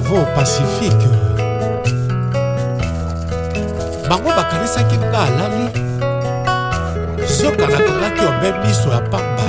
bravo pacifique bango bakanisaki nga alali soka nakangaki obe miso ya pamba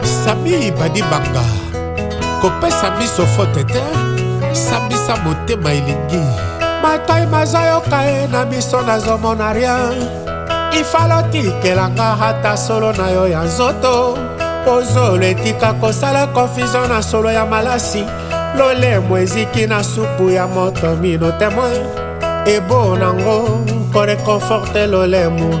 Sabi Badibanga, kopesa biso fote te, sambisa motema elingi. Matoi mazoyoka ye na miso nazomona rien. Ifalo tikelanga ata solo na yo ya nzoto. Ozolo etika kosala confusion na solo ya malasi. Lolemo eziki na supu ya moto mino temoin. Ebo nango korekonforte lolemo.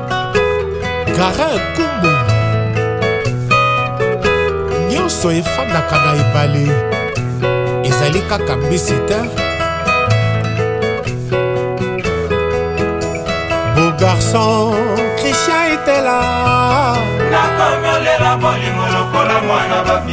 garin kumbu nyonso efandaka na ebale ezali kaka mbisi te beau garçon christian etela nakomi olela bolingo lokola mwana babi